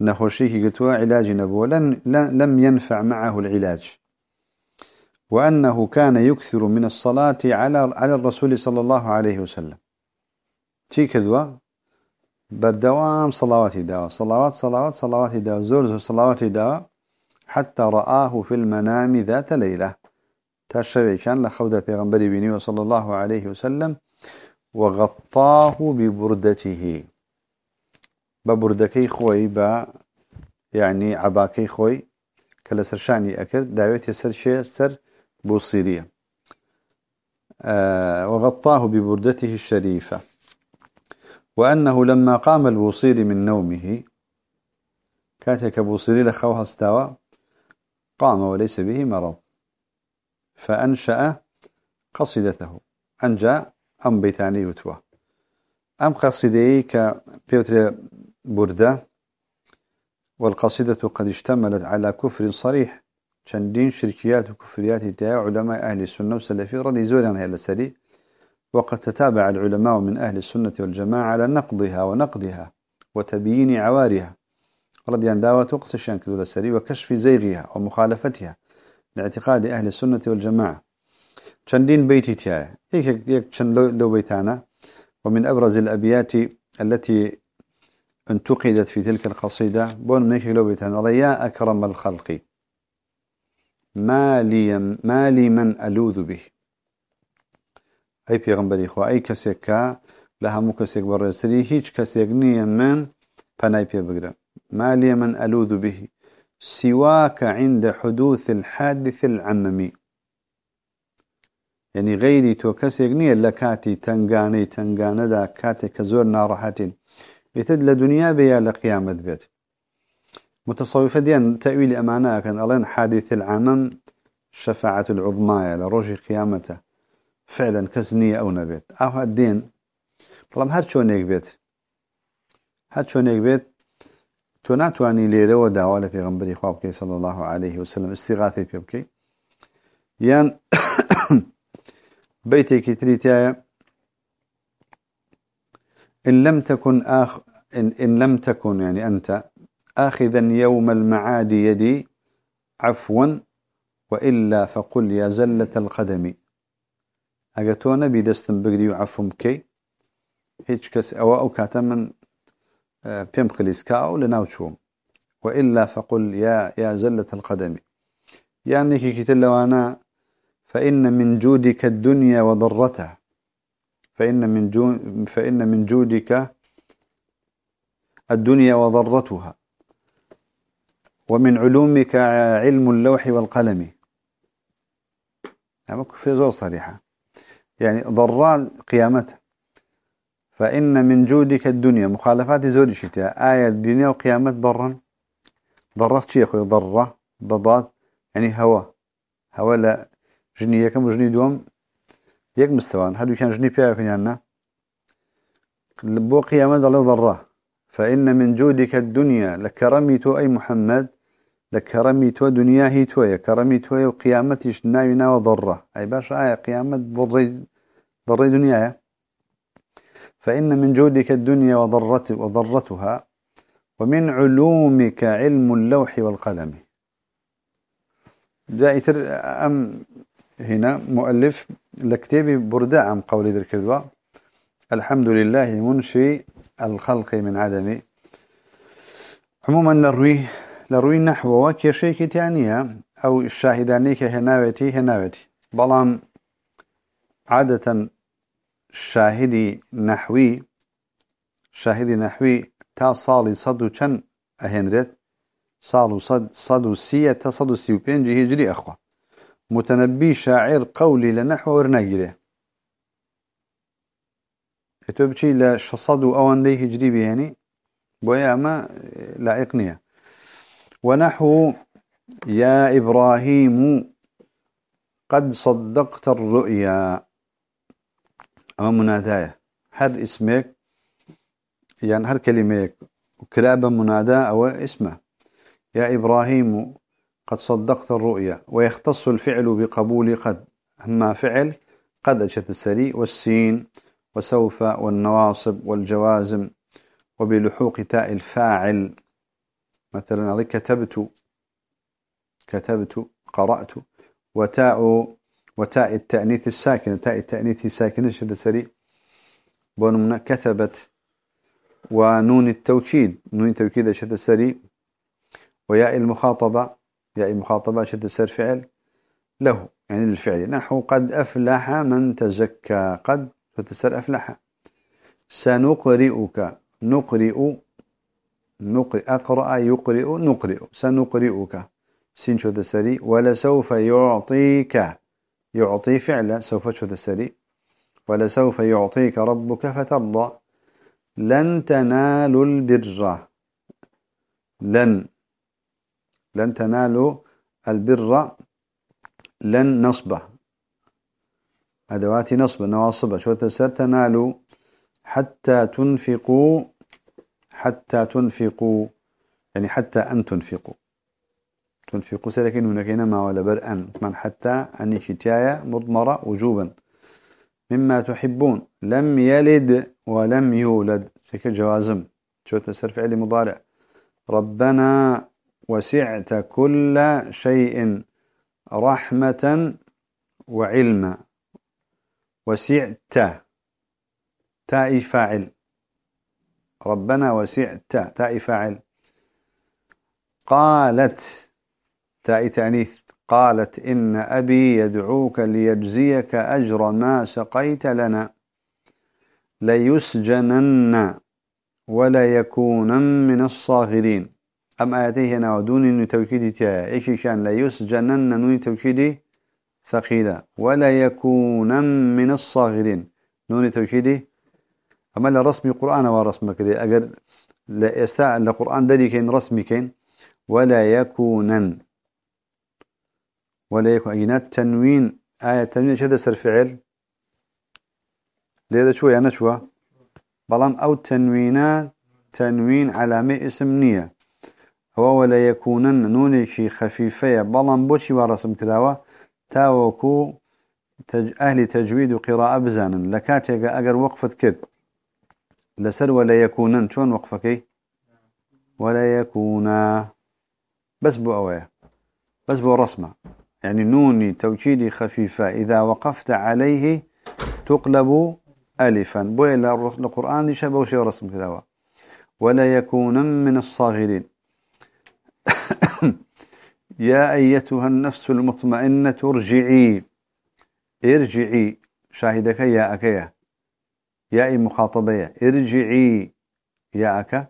نخوشي قدوا علاج نبوة لن لم ينفع معه العلاج. وأنه كان يكثر من الصلاة على على الرسول صلى الله عليه وسلم. تي كدوا بردوام صلواتي داوا صلوات صلوات صلواتي داوا زور زور صلواتي داوا حتى رآه في المنام ذات ليلة. تشوي كان لخودة پیغمبري بني صلى الله عليه وسلم وغطاه ببردته ببردكي خوي با يعني عباكي خوي كلا سرشاني أكد دعوتي سر شيء سر بوصيرية آه وغطاه ببردته الشريفة وأنه لما قام البوصيري من نومه كاتك بوصيري لخوها استوى قام وليس به مرض. فأنشأ قصيدته. أنجأ أم بيتاني يتوى. أم قصيدي كبيوتر بردة والقصيدة قد اشتملت على كفر صريح. شندين شركيات وكفريات تاع علماء أهل السنة والسلفي رضي زورا هي السري. وقد تتابع العلماء من أهل السنة والجماعة على نقضها ونقدها وتبيين عوارها. رضي عن دعوة وقص الشانك دول السري وكشف زيغها ومخالفتها. لاعتقاد أهل السنة والجماعة. شندين بيتي تياي يك لو بيتانا ومن أبرز الأبيات التي انتقدت في تلك القصيدة. بون ميك لو بيتانا يا أكرم الخلق ما لي, ما لي من ألوذ به. أي پیغمبری خو أي کەسێک لها هەموو برسري هيج هیچ من پەنای پێ ما لي من ألوذ به. سواك عند حدوث الحادث العممي يعني غيري تو كسيك لكاتي تنغاني تنغانا دا كاتي كزور نارحاتين يتد لدنيا بيا لقيامة بيت. متصوفة ديان تأويل أمانة كان ألين حادث العمم شفاعة العظمى لروج قيامته. فعلا كزنية أو نبيت أو الدين. بلام هر چونيك بيت. هر چونيك بيت. تو ناتواني ليرة ودعوة في غنبري خوابكي صلى الله عليه وسلم. استغاثي بيبكي يان بيتي كتريتايا إن لم تكن آخ إن, إن لم تكن يعني أنت آخذا يوم المعاد يدي عفوا وإلا فقل يا زلة القدم. أجتونا بدستن بقري وعفهم كي هيك كس أو أو كاتمن بيم خليسكاو لناوشوم وإلا فقل يا يا زلة القدم. يعني كي كتلوانا فإن من جودك الدنيا وضرتها. فإن من جو فإن من جودك الدنيا وضرتها. ومن علومك علم اللوح والقلم. يعني في زور صريحة. يعني ضران قيامته فإن من جودك الدنيا. مخالفات زود شتاء آية الدنيا وقيامة ضرا. ضرت شيء أخوي؟ ضرة ضضات يعني هوا. هوا لا. جنية كم جني دوم؟ يك مستوان هل كان جني بيا كنيانا بو قيامة ضرة. فإن من جودك الدنيا. لكرمت أي محمد. لكرمي تو دنيا هي تويا كرمي تويا وقيامتش ناينا وضرة. أي باش آية قيامة ضري ضري دنيا فإن من جودك الدنيا وضرت وضرتها ومن علومك علم اللوح والقلم. جاء أم هنا مؤلف لكتابي برداء عن قول ذي الكذبة الحمد لله منشي الخلق من عدم. عموما نرويه لروي نحو وكيشيك تانية أو الشاهدانيك هناوتي هناوتي. بلان عادة شاهدي نحوي شاهدي نحوي تا صالي صدو چن أهنرت صالو صد صدو سية تا صدو سيو بينجي هجري أخوة متنبي شاعر قولي لنحو ورناقله يتوب بشي لشصدو أوان دي هجري بياني بويا ما لائقنية ونحو يا إبراهيم قد صدقت الرؤيا أما منادايا هر اسمك يعني هر كلمة كلابا منادى أو اسمه. يا إبراهيم قد صدقت الرؤيا ويختص الفعل بقبول قد. أما فعل قد أجت السري والسين وسوف والنواصب والجوازم وبلحوق تاء الفاعل. مثلا كتبت كتبت قرأت وتاء وتاء التأنيث الساكنة تاء التأنيث الساكنة شد سري بونمنا كتبت ونون التوكيد نون التوكيد شد السري وياء المخاطبة ياء المخاطبة شد السر فعل له يعني للفعل. نحو قد أفلح من تزكى قد فتسر أفلح. سنقرئك نقرئ نقرئ أقرأ يقرئ نقرئ. سنقرئك. سين شد السري ولسوف يعطيك. يعطي فعلا سوف السري ولسوف يعطيك ربك فترضى. لن تنالوا البر. لن. لن تنالوا البر. لن نصبه أدوات نصب نواصبة شو تسر؟ تنالوا. حتى تنفقوا. حتى تنفقوا. يعني حتى أن تنفقوا. تنفقوا سلكين هناك ما ولا بر أن من حتى أن شتاية مضمرة وجوبا. مما تحبون لم يلد ولم يولد. سكر جوازم. شو تسر فعل مضارع. ربنا وسعت كل شيء رحمة وعلما. وسعت. تاء فاعل. ربنا وسعت. تاء فاعل. قالت تاء تانيث قالت إن أبي يدعوك ليجزيك أجر ما سقيت لنا ليسجنن ولا يكونن من الصاغرين. أم آياته هنا ودون توكيد تاء إيش كان ليسجنن نون توكيد ثقيلة ولا يكونن من الصاغرين. نون توكيد أما لرسم قرآن ورسم كده أجر لا يستع القرآن دري كين رسمي كين ولا يكونن ولا يكون أجنات تنوين آية تنوين شهد سر فعل لذا شو يعني شو بلام أو تنوينات تنوين علامة اسم نية هو ولا يكونن نوني شي خفيفية بلام بوشي ورسم كلاوة تاوكو تج أهل تجويد وقراءة بزانا لكاتيك أجر وقفة كد لسر ولا يكونن شون وقفك ولا يكونا بس بو أويا بس بو رسمة يعني نوني توكيدي خفيفة. إذا وقفت عليه تقلب ألفا. بو إلى القرآن شبه شيء رسم كذا. ولا يكونن من الصاغرين. يا أيتها النفس المطمئنة ارجعي. ارجعي. شاهدك يا أكيا يا. مخاطبية ارجعي. يا أكا.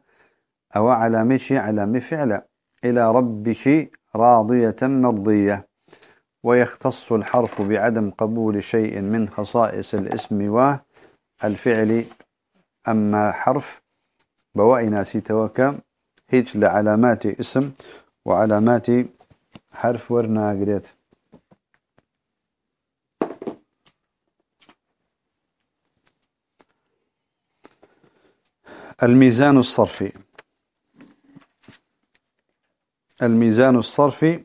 أو على مشي على مفعل. إلى ربك راضية مرضية. ويختص الحرف بعدم قبول شيء من خصائص الاسم والفعل أما حرف بوائنا سيتوكا هيج لعلامات اسم وعلامات حرف ورنا قريت. الميزان الصرفي. الميزان الصرفي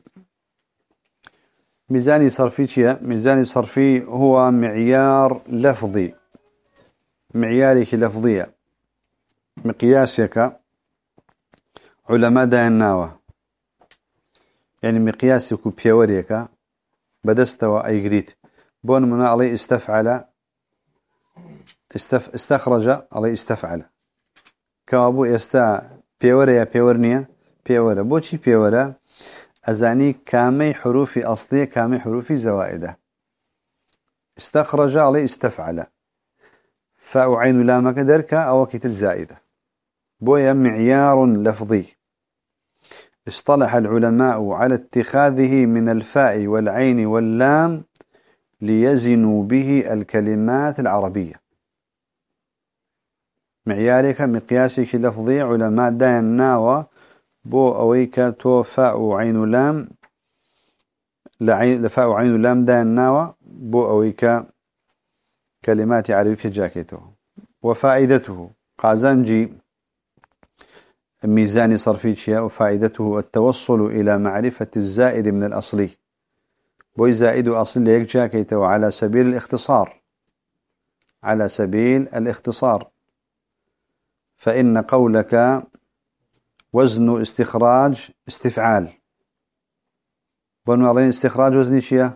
ميزاني صرفي شيء ميزاني صرفي هو معيار لفظي. معيارك لفظية مقياسك علماء دهناوه يعني مقياسك بيوريك. بدستوا أي جريت بون من علي استفعل. استف استخرج علي استفعل. كما أبو يستا بيوريا بيورنيا بيورا. بوشي بيورا. أزاني كامي حروف أصلية كامي حروف زوائدة. استخرج عليه استفعل. فاء عين لامك دركة أو كتر زائدة. بويا معيار لفظي. اصطلح العلماء على اتخاذه من الفاء والعين واللام ليزنوا به الكلمات العربية. معيارك مقياسك لفظي علماء داين ناوى بو أويك تو فاء عين لام لفاء عين لام داين ناوى بو أويك كلمات عربية جاكيته وفائدته قازنجي ميزان صرفي شيء وفائدته التوصل إلى معرفة الزائد من الأصلي. بوي زائد أصل ليك جاكيته على سبيل الاختصار. على سبيل الاختصار. فإن قولك وزن استخراج استفعال. بنو استخراج وزن شيء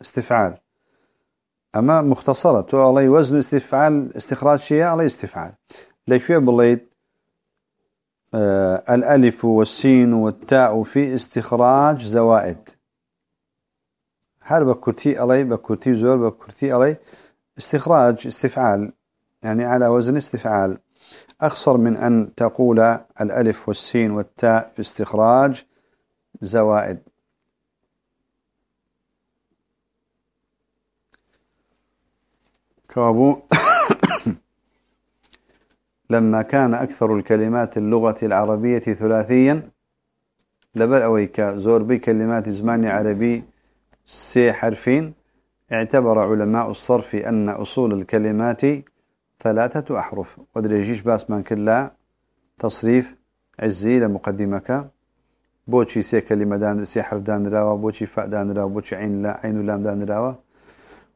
استفعال. أما مختصرة تو علي وزن استفعال استخراج شيء علي استفعال. ليش بليت آه الألف والسين والتاء في استخراج زوائد. هل بكرتي علي بكرتي زور بكرتي علي استخراج استفعال يعني على وزن استفعال. أخصر من أن تقول الألف والسين والتاء في استخراج زوائد. كابو لما كان أكثر الكلمات اللغة العربية ثلاثيا لبر أويك زور بكلمات زمان عربي سي حرفين اعتبر علماء الصرف أن أصول الكلمات ثلاثة أحرف. ودريجيش باس من كلا. تصريف. عزي لمقدمك بوشي سي كلمة دان سي حرف دان راوا بوشي فاء دان راوا بوشي عين لا عين لام دان راوا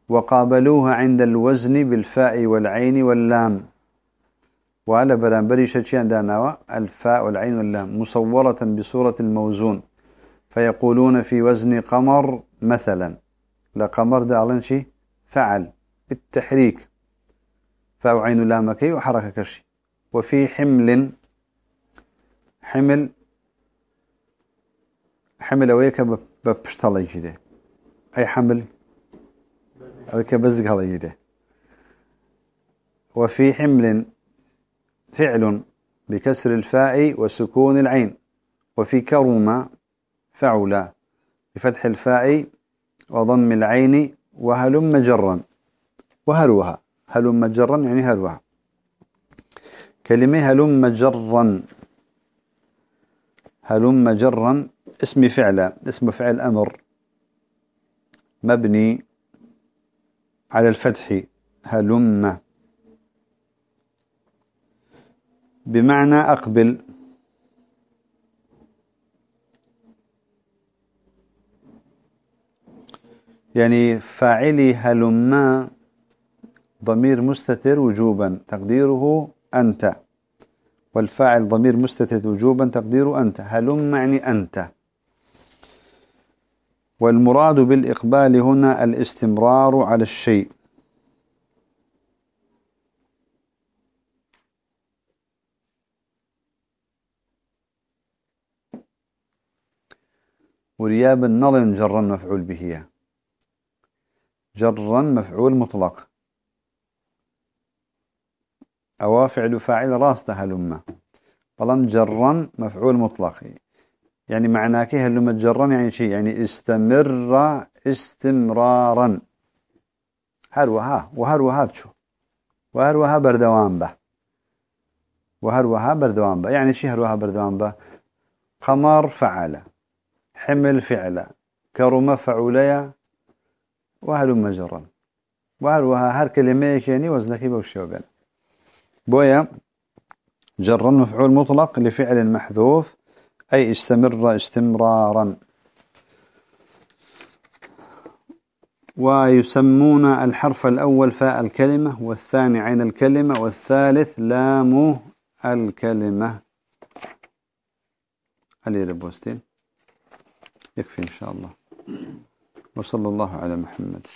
وقابلوها عند الوزن بالفاء والعين واللام. وعلى برانبري شتشيان داناوا الفاء والعين واللام. مصورة بصورة الموزون. فيقولون في وزن قمر مثلا. لقمر دالنشي فعل. بالتحريك. فاء وعين لامكي وحركة كشي. وفي حمل حمل حمل ويك ببشتالي كده أي حمل؟ أويك بزق هذا وفي حمل فعل بكسر الفاء وسكون العين. وفي كرم فعل بفتح الفاء وضم العين وهلم جرا وهلوها. هلم جرا يعني هلوها كلمة هلم جرا هلم جرا اسم فعل اسم فعل أمر. مبني على الفتح. هلم. بمعنى أقبل. يعني فاعلي هلما ضمير مستتر وجوبا تقديره أنت. والفاعل ضمير مستتر وجوبا تقديره أنت. هلم يعني أنت. والمراد بالإقبال هنا الاستمرار على الشيء. ورياب النظر جرا مفعول به. جرا مفعول مطلق. أو فعل فاعل راس هلم بلان جرا مفعول مطلق. يعني معناه كي هلم جرا يعني شيء يعني استمر استمرارا. هروها وهروها بشو وهروها بردوان به. وهروها بردوان به. يعني شي هروها بردوان به؟ قمر فعل حمل فعل كرم فعوليا وهلم جرا وهروها هر كلمة يعني وزنك بوشيو بين بويا جرا مفعول مطلق لفعل محذوف أي استمر استمرارا. ويسمون الحرف الأول فاء الكلمة والثاني عين الكلمة والثالث لام الكلمة. علي ربوستين يكفي إن شاء الله. وصلى الله على محمد.